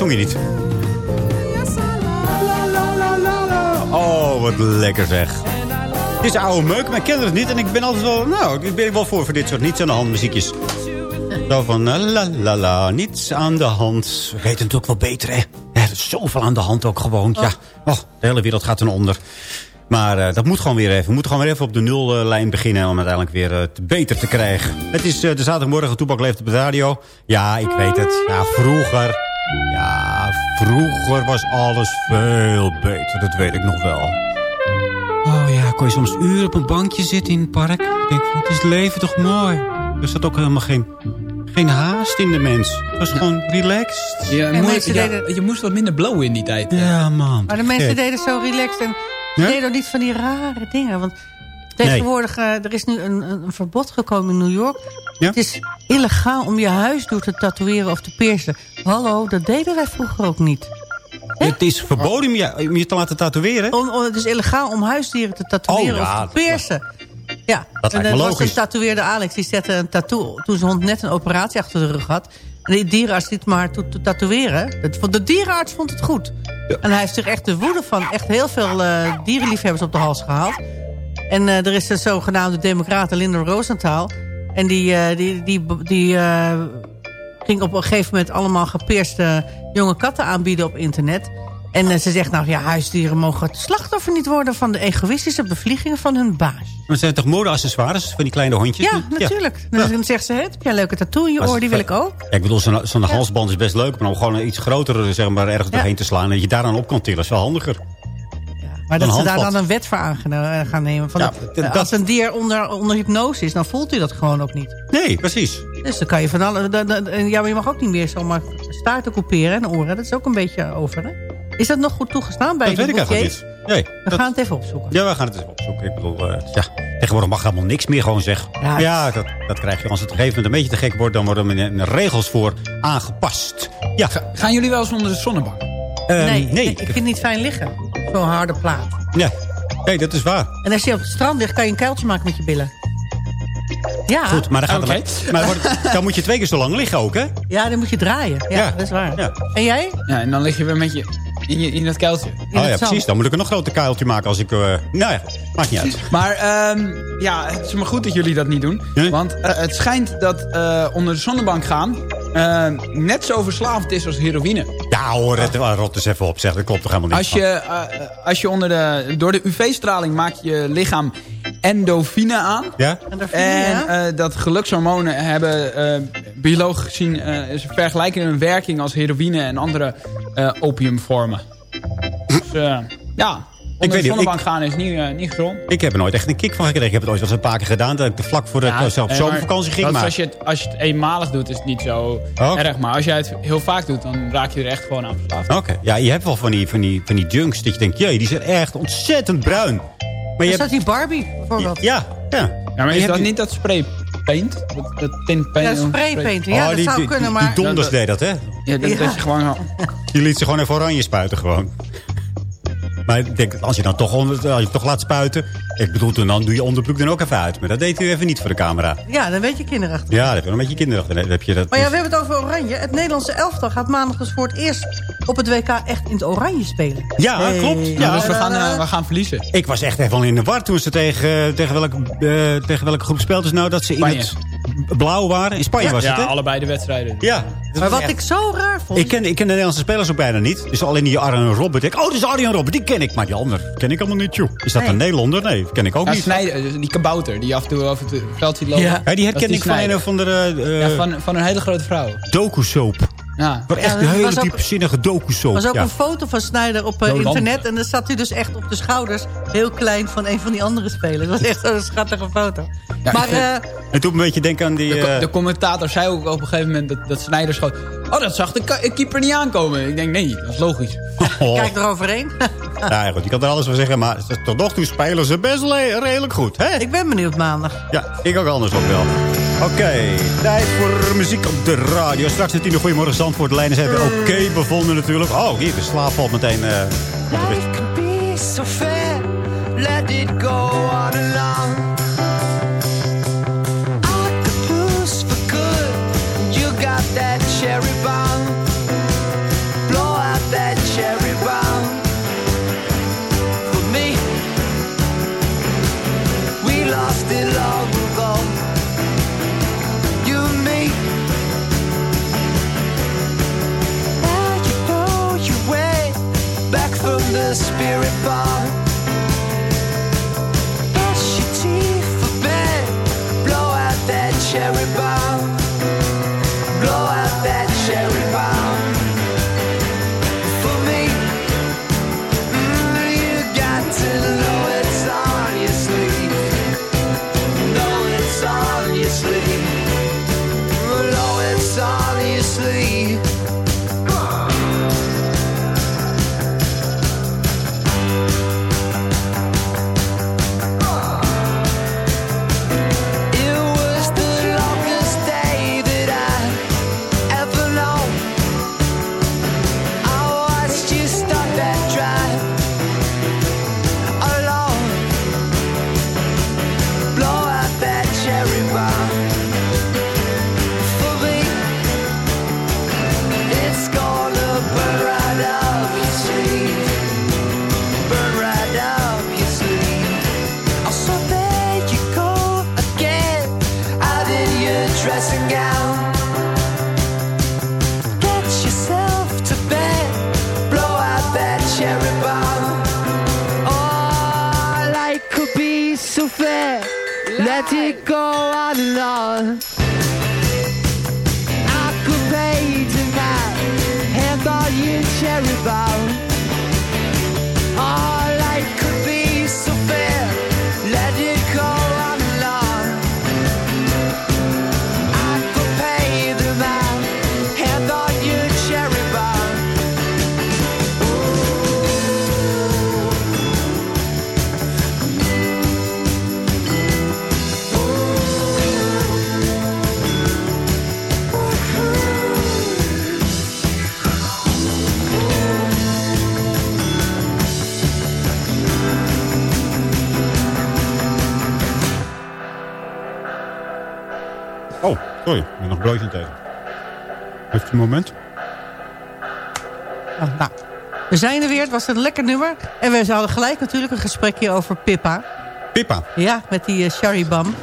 zong je niet. Oh, wat lekker zeg. Dit is oude meuk, ken het niet. En ik ben altijd wel, nou, ik ben wel voor voor dit soort niets aan de hand muziekjes. Zo van, eh, la la la, niets aan de hand. We weten het natuurlijk wel beter, hè. Er is zoveel aan de hand ook gewoon. Ja, oh, de hele wereld gaat ten onder. Maar eh, dat moet gewoon weer even. We moeten gewoon weer even op de nullijn beginnen... om uiteindelijk weer eh, te beter te krijgen. Het is de zaterdagmorgen, Toepak leeft op de radio. Ja, ik weet het. Ja, vroeger... Ja, vroeger was alles veel beter. Dat weet ik nog wel. Oh ja, kon je soms uren op een bankje zitten in het park. Ik denk, wat is het leven toch mooi. Er zat ook helemaal geen, geen haast in de mens. Het was gewoon relaxed. Je, En moest, mensen ja, deden- je moest wat minder blowen in die tijd. Ja, man. Maar de mensen Gek. deden zo relaxed en Ja? deden ook niet van die rare dingen. Want tegenwoordig, eh, er is nu een, een, verbod gekomen in New York. Het is illegaal om je huisdoor te tatoeëren of te piercen. Hallo, dat deden wij vroeger ook niet. Het is verboden om je, om je te laten tatoeëren. Om, om- het is illegaal om huisdieren te tatoeëren Oh, ja, of te piercen. Ja, Dat en me er was een tatoeëerde Alex, die zette een tattoo toen zijn hond net een operatie achter de rug had. En die dierenarts liet maar to- tatoeëren. De dierenarts vond het goed. En hij heeft zich echt de woede van echt heel veel eh, dierenliefhebbers op de hals gehaald. En eh, er is een zogenaamde democrate Linda Rosenthal. En die, eh, die, die, die eh, ging op een gegeven moment allemaal gepeerste jonge katten aanbieden op internet. En ze zegt nou ja, huisdieren mogen het slachtoffer niet worden... van de egoïstische bevliegingen van hun baas. Maar het zijn toch modeaccessoires van die kleine hondjes? Ja, natuurlijk. Dan zegt ze, "Hé, heb jij een leuke tattoo in je oor? Die wil ik ook. Ja, ik bedoel, zo'n zo'n halsband is best leuk. Maar om gewoon een iets grotere zeg maar, ergens doorheen te slaan... en dat je daar dan op kan tillen, is wel handiger. Maar Dan dat ze daar dan een wet voor aan gaan, eh, gaan nemen. Van Ja, dat- dat- als een dier onder, onder hypnose is, dan voelt hij dat gewoon ook niet. Nee, precies. Dus dan kan je van alle... dan- dan- en Ja, maar je mag ook niet meer zomaar staarten couperen en oren. Dat is ook een beetje over, hè? Is dat nog goed toegestaan bij Dat de weet ik eigenlijk niet. Nee, We gaan het even opzoeken. Ja, we gaan het eens opzoeken. Ik bedoel, eh, ja, tegenwoordig mag helemaal niks meer gewoon zeggen. Ja, Ja, dat, dat krijg je. Als het op een gegeven moment een beetje te gek wordt... dan worden er regels voor aangepast. Ja. Gaan jullie wel eens onder de zonnebank? Ehm, nee, nee. ik vind het niet fijn liggen. Zo'n harde plaat. Ja. Nee, dat is waar. En als je op het strand ligt, kan je een kuiltje maken met je billen. Ja. Goed, maar, dan, gaat het, maar wordt- dan moet je twee keer zo lang liggen ook, hè? Ja, dan moet je draaien. Ja, Ja. dat is waar. Ja. En jij? Ja, en dan lig je weer met je in, je, in dat kuiltje. In oh ja, zand. precies. Dan moet ik een nog groter kuiltje maken als ik... eh, nou ja, maakt niet uit. Maar ehm, ja, het is maar goed dat jullie dat niet doen. Want eh, het schijnt dat eh, onder de zonnebank gaan... eh, net zo verslavend is als heroïne. Ja hoor, het, rot eens even op. Zeg, dat klopt toch helemaal niet. Als je, eh, als je onder de, door de UV-straling maakt je lichaam endorfine aan. Ja? En eh, dat gelukshormonen hebben eh, biologisch gezien eh, is een vergelijkende werking als heroïne en andere eh, opiumvormen. Dus eh, ja, onder weet de niet, zonnebank gaan is niet, eh, niet gezond. Ik heb er nooit echt een kick van gekregen. Ik heb het ooit wel eens een paar keer gedaan. Dat ik er vlak voor de Ja, zelf op nee, maar zomervakantie ging. Maar Als je, het, als je het eenmalig doet, is het niet zo Oh. erg. Maar als jij het heel vaak doet, dan raak je er echt gewoon aan verslaafd. Oké, ja, je hebt wel van die, van die, van die junks dat je denkt, jee, die zijn echt ontzettend bruin. Maar je Is hebt, dat die Barbie, bijvoorbeeld? ja, ja. Ja, maar je is hebt dat die- niet dat spray paint? Dat, dat tint paint? Ja, spraypaint. Ja, Oh, dat die, zou die, kunnen, maar... die donders Ja, deed dat, hè? Ja, dat, Ja. dat je gewoon... Die liet ze gewoon even oranje spuiten, gewoon. Maar ik denk, als je dan toch, onder, als je toch laat spuiten... Ik bedoel, toen dan doe je onderbroek dan ook even uit. Maar dat deed u even niet voor de camera. Ja, dan weet je kinderachtig. Ja, dat heb je een beetje kinderachtig. Dan heb je dat, Maar ja, we hebben het over oranje. Het Nederlandse elftal gaat maandag dus voor het eerst op het WK echt in het oranje spelen. Ja, Hey. klopt. Ja, Ja, dus we gaan, eh, we gaan verliezen. Ik was echt even al in de war toen ze tegen, tegen, welke, eh, tegen welke groep speelden ze nou dat ze in Spanje. het blauw waren. In Spanje was ja, het, hè? allebei de wedstrijden. Ja. Maar was wat echt- ik zo raar vond... Ik ken, ik ken de Nederlandse spelers ook bijna niet. Dus alleen die Arjen Robben. Ik, oh, dat is Arjen Robben. Die ken ik. Maar die andere ken ik allemaal niet, joh. Is dat Nee. een Nederlander? Nee, ken ik ook Ja, niet. Snijder, dus die kabouter die af en toe over het veld ziet lopen. Ja. Ja, die herken ik van een Snijder. of andere uh, Ja, van, van een hele grote vrouw. docu-soap. Ja. Maar echt Ja, een hele was ook- diepzinnige docu-soap. Er was ook ja. een foto van Snyder op eh, internet. En dan zat hij dus echt op de schouders, heel klein, van een van die andere spelers. Dat was echt zo'n schattige foto. Ja, maar vind- eh, En toen een beetje denken aan die... De, co- eh, de commentator zei ook op een gegeven moment dat, dat Snijder schoot. Oh, dat zag de keeper niet aankomen. Ik denk, nee, dat is logisch. oh. kijk eroverheen. Ja, goed, je kan er alles van zeggen. Maar tot nog toe spelen ze best redelijk goed. Hè? ik ben benieuwd maandag. Ja, ik ook anders ook wel. Oké, tijd voor muziek op de radio. Straks de Goedemorgen Zandvoort. De lijnen zijn weer oké bevonden natuurlijk. Oh, hier, de slaap valt meteen... eh, op de weg. Life can be so fair. Let it go on spirit box. Een moment? Oh, nou, we zijn er weer. Het was een lekker nummer. En we hadden gelijk natuurlijk een gesprekje over Pippa. Pippa? Ja, met die uh, Sharibam.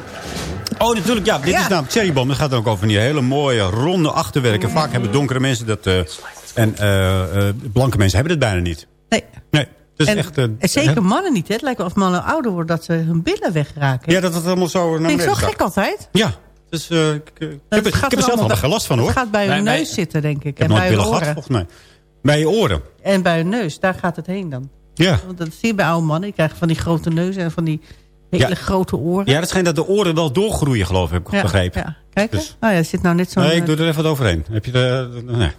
Oh, natuurlijk. Ja, dit Ja. is namelijk Cherrybomb. Dat gaat ook over die hele mooie, ronde achterwerken. Vaak hebben donkere mensen dat... eh, en eh, eh, blanke mensen hebben het bijna niet. Nee. Nee. Dat is en, echt... eh, en zeker mannen niet. Hè? Het lijkt wel of mannen ouder worden dat ze hun billen wegraken. Ja, dat het allemaal zo naar Vind ik beneden zo gek altijd. Ja. Dus, eh, ik, ik, ik heb, Dat ik gaat heb er zelf allemaal geen last van, hoor. Het gaat bij hun Bij- neus bij- zitten, denk ik. Ik En bij gehad, oren. volgens mij. Bij je oren. En bij hun neus, daar gaat het heen dan. Ja. Want dat zie je bij oude mannen. Die krijgen van die grote neus en van die hele Ja. grote oren. Ja, dat schijnt dat de oren wel doorgroeien, geloof ik. Heb ik Ja, begrepen. ja. Kijk, Dus- dus. oh ja, er zit nou net zo'n... Nee, ik eh, doe er even wat overheen. Heb je de... Nee.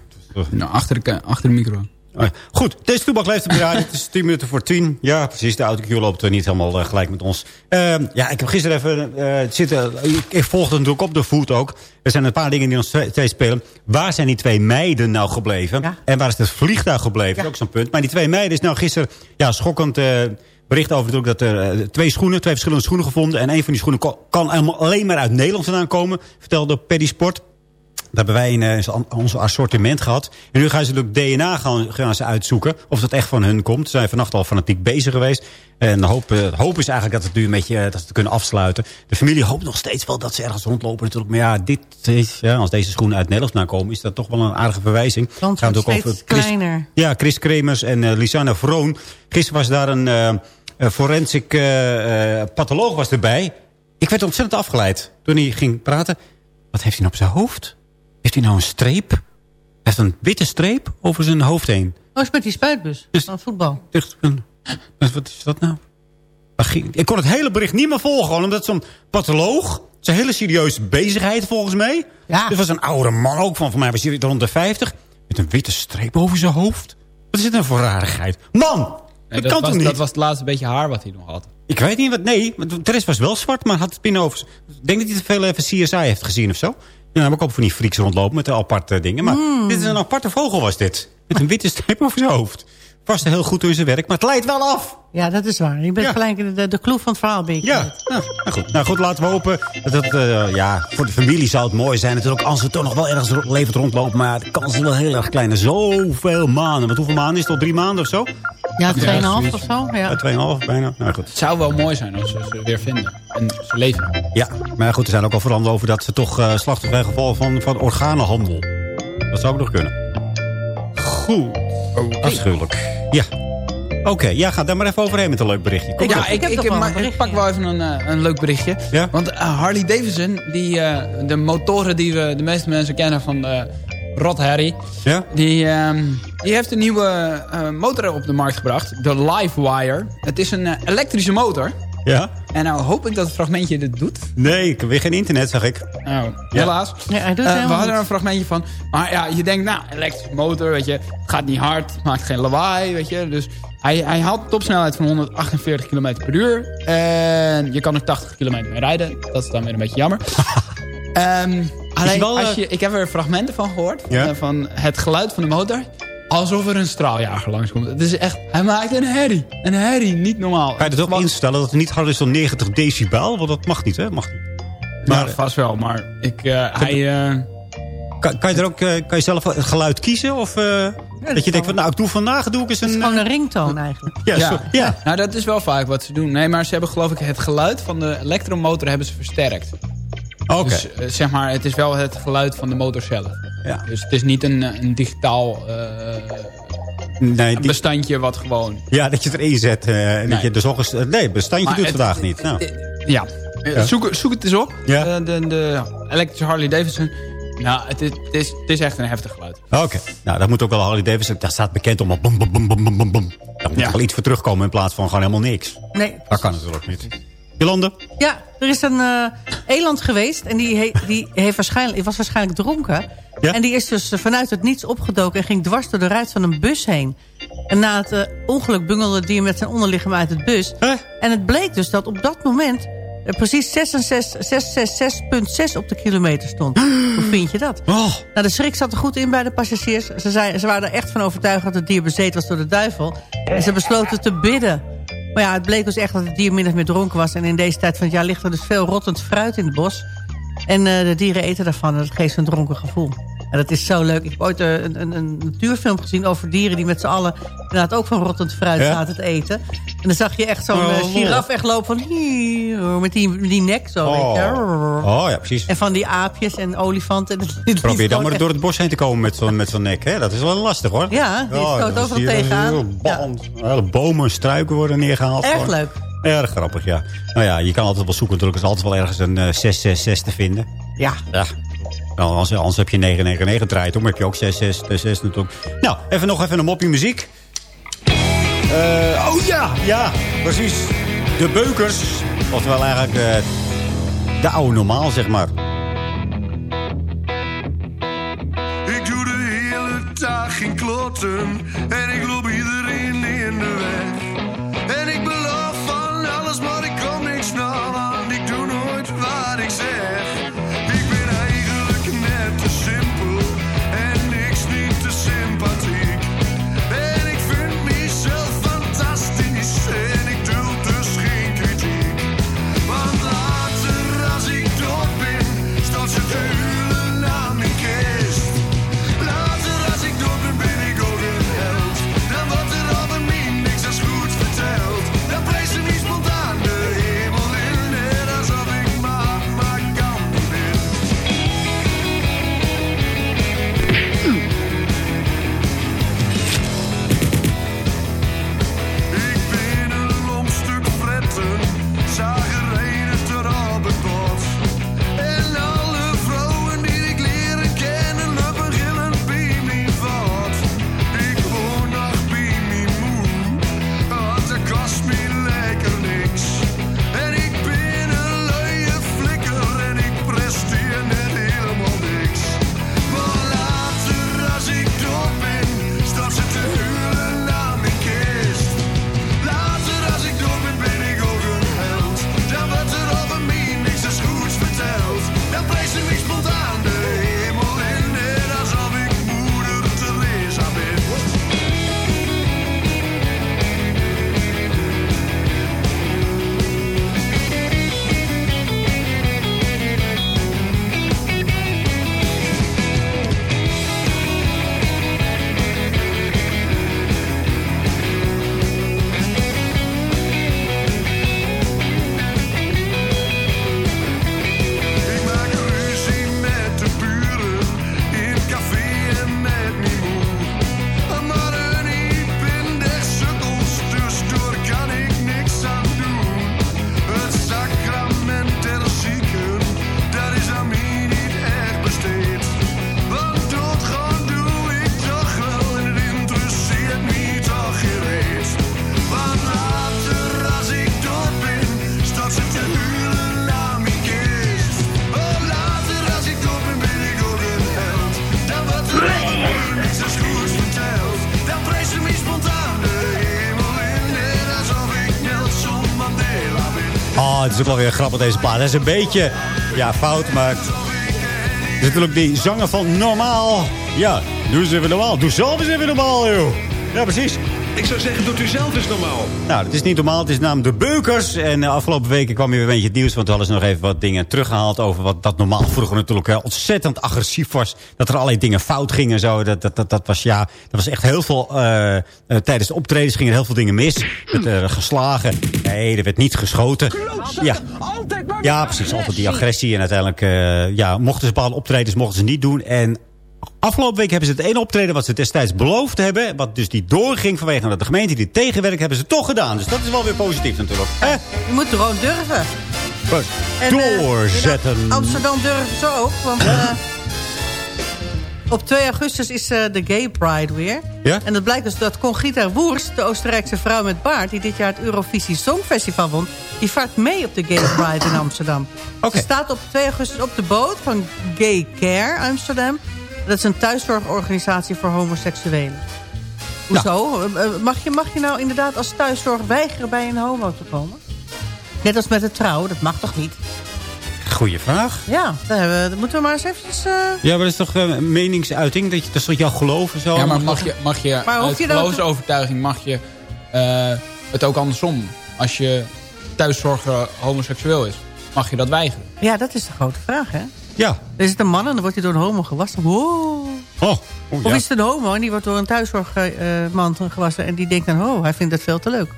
Nou, achter de, achter de micro. Oh ja. Goed, deze toebak leeft op de radio. Het is 10 minuten voor 10. Ja, precies. De autocue loopt eh, niet helemaal eh, gelijk met ons. Ehm, ja, ik heb gisteren even eh, zitten... Ik, ik volgde natuurlijk op de voet ook. Er zijn een paar dingen die nog twee spelen. Waar zijn die twee meiden nou gebleven? En waar is het vliegtuig gebleven? Dat is ook zo'n punt. Maar die twee meiden is nou gisteren... Ja, schokkend... eh, bericht over natuurlijk dat er twee schoenen, twee verschillende schoenen gevonden. En een van die schoenen kan, kan helemaal alleen maar uit Nederland vandaan komen. Vertelde Paddy Sport. Dat hebben wij in eh, ons assortiment gehad. En nu gaan ze natuurlijk DNA gaan, gaan ze uitzoeken. Of dat echt van hun komt. Ze zijn vannacht al fanatiek bezig geweest. En de hoop, eh, de hoop is eigenlijk dat het nu een beetje eh, dat ze het kunnen afsluiten. De familie hoopt nog steeds wel dat ze ergens rondlopen natuurlijk. Maar ja, dit is, ja als deze schoenen uit Nederland vandaan komen... is dat toch wel een aardige verwijzing. Wordt het ook steeds Chris- kleiner. ja, Chris Kremers en eh, Lisanne Vroon. Gisteren was daar een een forensic eh, patholoog was erbij. Ik werd ontzettend afgeleid toen hij ging praten. Wat heeft hij nou op zijn hoofd? Heeft hij nou een streep? Hij heeft een witte streep over zijn hoofd heen. Oh, is met die spuitbus van voetbal. Echt een- Wat is dat nou? Ik kon het hele bericht niet meer volgen. gewoon Omdat zo'n patholoog... Het is een hele serieuze bezigheid volgens mij. Ja. Dit was een oude man ook van. Voor mij was hij rond de 50. Met een witte streep over zijn hoofd. Wat is dit nou voor rarigheid? Man! Nee, dat, dat, kan was, toch niet? dat was het laatste beetje haar wat hij nog had. Ik weet niet wat. Nee, de rest was wel zwart, maar had het binnen over. Ik denk dat hij te veel even CSI heeft gezien of zo. Ja, dan heb ik ook van die freaks rondlopen met de aparte dingen. Maar Hmm. dit is een aparte vogel was dit. Met een witte streep over zijn hoofd. Past heel goed in zijn werk, maar het leidt wel af. Ja, dat is waar. Je bent Ja. gelijk de, de, clue van het verhaal. Ben je Ja, nou, nou goed. Nou goed, laten we hopen dat het, eh, ja, voor de familie zou het mooi zijn natuurlijk als we toch nog wel ergens levend rondlopen. Maar de kans is wel heel erg klein. Zoveel maanden. Want hoeveel maanden is het al? Drie maanden of zo? Ja, 2,5 zoiets. of zo. Ja. Ja, tweeënhalf bijna. Nou goed. Het zou wel mooi zijn als ze ze weer vinden. En ze leven. Ja, maar goed, er zijn ook al verhalen over dat ze toch eh slachtoffer zijn gevallen van, van organenhandel. Dat zou ook nog kunnen. Goed. Afschuwelijk. Ja. Oké, ja, ga daar maar even overheen met een leuk berichtje. Kom ja, op. ik, ik, pak wel even een, eh, een leuk berichtje. Want eh, Harley Davidson, die, eh, de motoren die we de meeste mensen kennen van de Rod Harry... Ja? Die, ehm, die heeft een nieuwe eh, motor op de markt gebracht. De Livewire. Het is een elektrische motor. Ja? En nou hoop ik dat het fragmentje dit doet. Nee, ik heb weer geen internet, zag ik. Oh, helaas. Nee, hij doet Eh, we hadden er een fragmentje van. Maar ja, je denkt, nou, elektrische motor, weet je. Gaat niet hard, maakt geen lawaai, weet je. Dus hij, hij haalt topsnelheid van 148 km per uur. En je kan er 80 km mee rijden. Dat is dan weer een beetje jammer. Ehm, alleen, wel, als eh, je, ik heb er fragmenten van gehoord. Ja? eh, van het geluid van de motor. Alsof er een straaljager langskomt. Het is echt, hij maakt een herrie. Een herrie, niet normaal. Kan je dat ook instellen dat het niet harder is dan 90 decibel? Want dat mag niet, hè? Mag niet. Maar vast wel, maar ik, eh, hij... eh, Kan, kan, je er ook, eh, kan je zelf het geluid kiezen? Of eh, dat je denkt, van, nou, ik doe vandaag doe ik eens een... Het is gewoon een ringtoon eigenlijk. Ja, ja. zo- ja. Nou, dat is wel vaak wat ze doen. Nee, maar ze hebben geloof ik het geluid van de elektromotor hebben ze versterkt. Oké. Dus zeg maar, het is wel het geluid van de motor zelf. Ja. Dus het is niet een, eh, een digitaal eh, Nee, een bestandje wat gewoon... ja, dat je het erin zet. eh, en dat Nee. je dus eens... eh, nee, bestandje Maar doet het- vandaag niet. Nou. Ja, Ja. Zoek, zoek het eens op. Ja. De, de elektrische Harley Davidson. Nou, het is, het, is, het is echt een heftig geluid. Oké, nou dat moet ook wel Harley Davidson. Daar staat bekend om. Bom, bom, bom, bom, bom, bom, bom. Daar moet Ja. wel iets voor terugkomen in plaats van gewoon helemaal niks. Nee, Dat kan natuurlijk niet. Jolande? Ja, er is een eh, eland geweest en die, he- die heeft waarschijnlijk, die was waarschijnlijk dronken. Ja? En die is dus eh, vanuit het niets opgedoken en ging dwars door de ruit van een bus heen. En na het eh, ongeluk bungelde het dier met zijn onderlichaam uit het bus. Huh? En het bleek dus dat op dat moment er precies 666,6 op de kilometer stond. Hoe vind je dat? Oh, Nou, de schrik zat er goed in bij de passagiers. Ze, zei, ze waren er echt van overtuigd dat het dier bezeten was door de duivel. En ze besloten te bidden. Maar ja, het bleek dus echt dat het dier min of meer dronken was. En in deze tijd van het jaar ligt er dus veel rottend fruit in het bos. En de dieren eten daarvan en dat geeft ze een dronken gevoel. En dat is zo leuk. Ik heb ooit eh, een, een, een natuurfilm gezien over dieren... die met z'n allen inderdaad ook van rottend fruit Ja? zaten te eten. En dan zag je echt zo'n Oh, eh, giraf echt lopen van... hier, met die, met die nek zo, weet je. oh. oh ja, precies. En van die aapjes en olifanten. Probeer dan maar echt- door het bos heen te komen met zo'n met zo'n nek. Hè? Dat is wel lastig hoor. Ja, die stoot dan overal tegenaan. hele bomen, struiken worden neergehaald. Erg gewoon. leuk. Erg grappig, ja. Nou ja, je kan altijd wel zoeken. Er is altijd wel ergens een eh, 666 te vinden. Ja. Ja. Nou, anders, heb je 999 draait om. heb je ook 6666 natuurlijk. Nou, even nog even een mopje muziek. Eh, oh ja, ja, precies. De beukers. Oftewel eigenlijk eh, de oude normaal, zeg maar. Ik doe de hele dag geen kloten en ik loop Is ook wel weer grappig deze plaat. Het is een beetje ja, fout, maar... Het is natuurlijk die zanger van Normaal. Ja, doe eens even normaal. Doe zelf eens even normaal, joh. Ja, precies. Ik zou zeggen, doet u zelf eens normaal. Nou, het is niet normaal. Het is namelijk de Beukers. En de afgelopen weken kwam hier weer een beetje het nieuws. Want toen hadden ze nog even wat dingen teruggehaald over wat dat normaal vroeger natuurlijk eh, ontzettend agressief was. Dat er allerlei dingen fout gingen en zo. Dat, dat, dat, dat was ja, dat was echt heel veel. eh, eh, tijdens de optredens gingen er heel veel dingen mis. Er werd eh, geslagen. Nee, er werd niet geschoten. Ja. ja, precies. Altijd die agressie. En uiteindelijk eh, ja, mochten ze bepaalde optredens mochten ze niet doen. En Afgelopen week hebben ze het ene optreden wat ze destijds beloofd hebben. Wat dus die doorging vanwege dat de gemeente die tegenwerkt, hebben ze toch gedaan. Dus dat is wel weer positief natuurlijk. Hè? Je moet gewoon durven. En, eh, Doorzetten. Amsterdam durven ze ook. Want eh, op 2 augustus is eh, de Gay Pride weer. Ja? En dat blijkt dus dat Conchita Woerst, de Oostenrijkse vrouw met baard... die dit jaar het Eurovisie Songfestival won... die vaart mee op de Gay Pride in Amsterdam. Ze staat op 2 augustus op de boot van Gay Care Amsterdam. Dat is een thuiszorgorganisatie voor homoseksuelen. Hoezo? Eh, eh, Mag je, mag je nou inderdaad als thuiszorg weigeren bij een homo te komen? Net als met het trouwen, dat mag toch niet? Goeie vraag. Ja, daar, hebben we- dat moeten we maar eens eventjes... eh, Ja, maar dat is toch een meningsuiting? Dat, je, dat is toch jouw geloof en zo? Ja, maar mag je, mag je Maar uit je dan- geloofsovertuiging mag je eh, het ook andersom. Als je thuiszorger homoseksueel is, mag je dat weigeren. Ja, dat is de grote vraag, hè? Ja. Er is het een man en dan wordt hij door een homo gewassen. Wow. Oh, Of is het een homo en die wordt door een thuiszorgman gewassen... en die denkt dan, oh, hij vindt dat veel te leuk.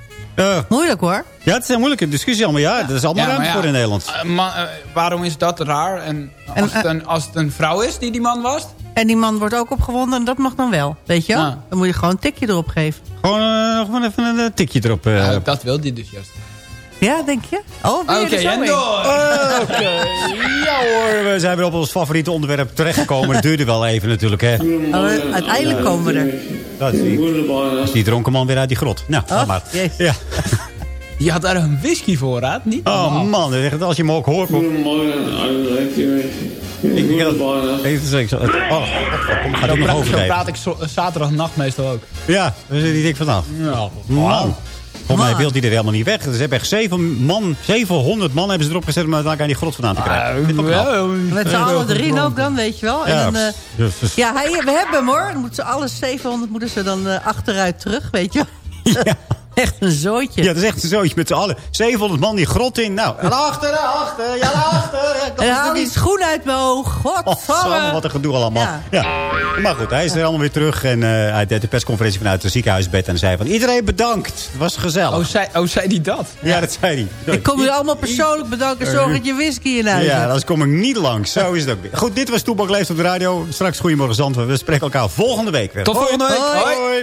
Moeilijk, hoor. Ja, het is een moeilijke discussie allemaal. Ja, dat is allemaal Ja, maar ruimte ja, voor in Nederland. eh, ma- eh, waarom is dat raar? En als, het een, als het een vrouw is die die man was? En die man wordt ook opgewonden en dat mag dan wel. Weet je wel? Dan moet je gewoon een tikje erop geven. Gewoon eh, nog maar even een eh, tikje erop. eh. Dat wil die dus juist. Ja, denk je? Oh, je Oké, er zo en ja hoor, we zijn weer op ons favoriete onderwerp terechtgekomen. Het duurde wel even natuurlijk, hè. Oh, uiteindelijk komen we er. Dat is die, dat is die dronken man weer uit die grot. Nou, ga Oh, maar. jezus. Ja. Die had daar een whiskyvoorraad, niet? Oh man, als je me ook hoort... Ik denk dat... Even zo, ik oh, gaat Zo, ook nog pra- zo praat ik zaterdagnacht meestal ook. Ja, daar zit die dik vanaf. Ja. Man. Volgens mij wil die er helemaal niet weg. Ze hebben echt zeven man, 700 man hebben ze erop gezet om uiteindelijk aan die grot vandaan te krijgen. Ook knap. Met z'n allen erin ook dan, weet je wel. En Ja, dan, eh, dus- dus- ja hij, we hebben hem hoor. Dan moeten ze alle 700 moeten ze dan eh, achteruit terug, weet je wel. Echt een zootje. Ja, dat is echt een zootje met z'n allen. 700 man die grot in. Nou, en achter, achter, ja, achter. En dan haal die schoen uit mijn oog. Samen, Godsamme. wat een gedoe allemaal. Ja. Ja. Maar goed, hij is er allemaal weer terug. En eh, hij deed de persconferentie vanuit het ziekenhuisbed. En zei van, iedereen bedankt. Het was gezellig. Oh, zei, oh, zei die dat? Ja, dat zei hij. Ik kom jullie allemaal persoonlijk bedanken. Zorg dat je whisky in huis Ja, anders kom ik niet langs. Zo is het ook weer. Goed, dit was Toepak Leeft op de radio. Straks Goedemorgen Zandvoort. We spreken elkaar volgende week weer. Tot volgende week. Hoi. Hoi.